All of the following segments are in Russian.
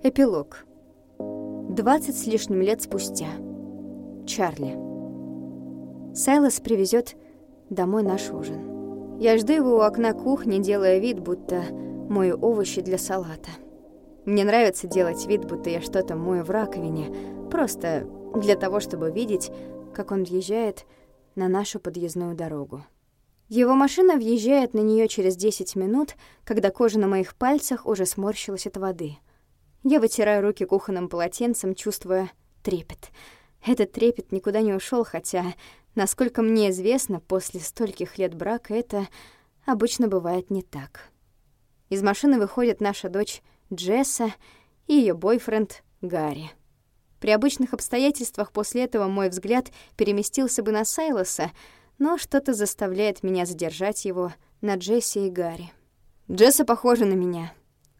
Эпилог. 20 с лишним лет спустя. Чарли. Сайлас привезет домой наш ужин. Я жду его у окна кухни, делая вид, будто мою овощи для салата. Мне нравится делать вид, будто я что-то мою в раковине, просто для того, чтобы видеть, как он въезжает на нашу подъездную дорогу. Его машина въезжает на нее через 10 минут, когда кожа на моих пальцах уже сморщилась от воды — я вытираю руки кухонным полотенцем, чувствуя трепет. Этот трепет никуда не ушел, хотя, насколько мне известно, после стольких лет брака это обычно бывает не так. Из машины выходит наша дочь Джесса и ее бойфренд Гарри. При обычных обстоятельствах после этого мой взгляд переместился бы на Сайлоса, но что-то заставляет меня задержать его на Джесси и Гарри. Джесса похожа на меня.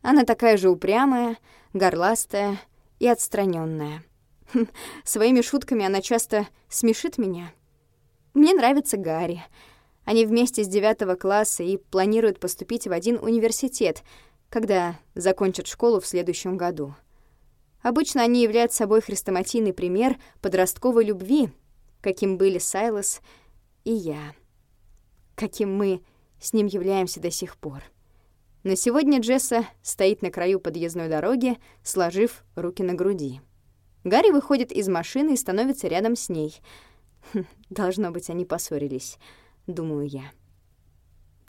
Она такая же упрямая, горластая и отстраненная. Хм, своими шутками она часто смешит меня. Мне нравится Гарри. Они вместе с девятого класса и планируют поступить в один университет, когда закончат школу в следующем году. Обычно они являются собой хрестоматийный пример подростковой любви, каким были Сайлос и я, каким мы с ним являемся до сих пор. Но сегодня Джесса стоит на краю подъездной дороги, сложив руки на груди. Гарри выходит из машины и становится рядом с ней. Хм, должно быть, они поссорились, думаю я.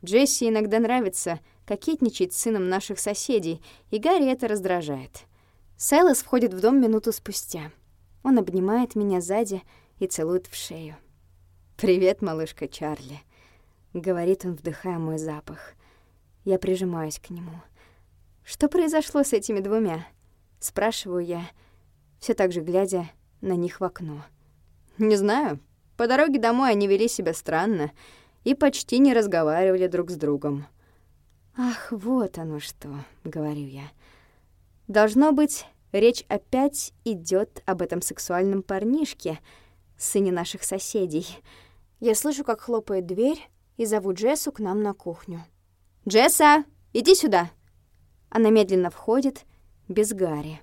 Джесси иногда нравится кокетничать с сыном наших соседей, и Гарри это раздражает. Сайлос входит в дом минуту спустя. Он обнимает меня сзади и целует в шею. «Привет, малышка Чарли», — говорит он, вдыхая мой запах. Я прижимаюсь к нему. «Что произошло с этими двумя?» — спрашиваю я, все так же глядя на них в окно. «Не знаю. По дороге домой они вели себя странно и почти не разговаривали друг с другом». «Ах, вот оно что», — говорю я. «Должно быть, речь опять идет об этом сексуальном парнишке, сыне наших соседей». Я слышу, как хлопает дверь, и зову Джессу к нам на кухню. «Джесса, иди сюда!» Она медленно входит, без Гарри.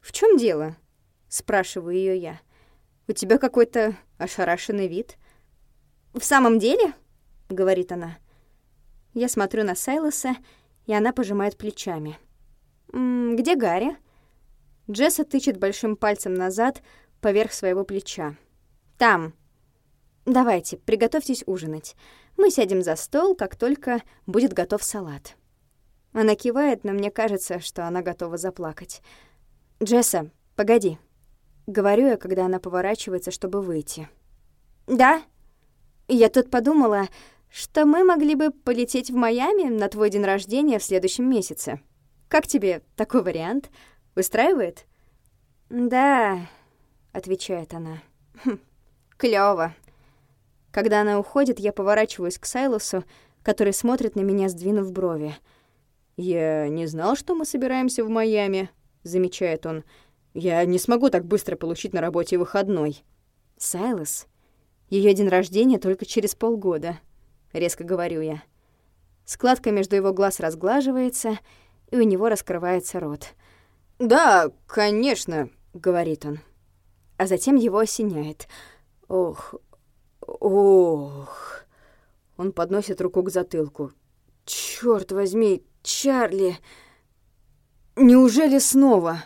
«В чем дело?» — спрашиваю ее я. «У тебя какой-то ошарашенный вид». «В самом деле?» — говорит она. Я смотрю на Сайлоса, и она пожимает плечами. «М -м, «Где Гарри?» Джесса тычет большим пальцем назад, поверх своего плеча. «Там». «Давайте, приготовьтесь ужинать. Мы сядем за стол, как только будет готов салат. Она кивает, но мне кажется, что она готова заплакать. «Джесса, погоди». Говорю я, когда она поворачивается, чтобы выйти. «Да?» Я тут подумала, что мы могли бы полететь в Майами на твой день рождения в следующем месяце. Как тебе такой вариант? Устраивает? «Да», — отвечает она. «Хм, клёво. Когда она уходит, я поворачиваюсь к Сайлосу, который смотрит на меня, сдвинув брови. «Я не знал, что мы собираемся в Майами», — замечает он. «Я не смогу так быстро получить на работе выходной». «Сайлос? Ее день рождения только через полгода», — резко говорю я. Складка между его глаз разглаживается, и у него раскрывается рот. «Да, конечно», — говорит он. А затем его осеняет. «Ох, Ох. Он подносит руку к затылку. Черт возьми, Чарли. Неужели снова?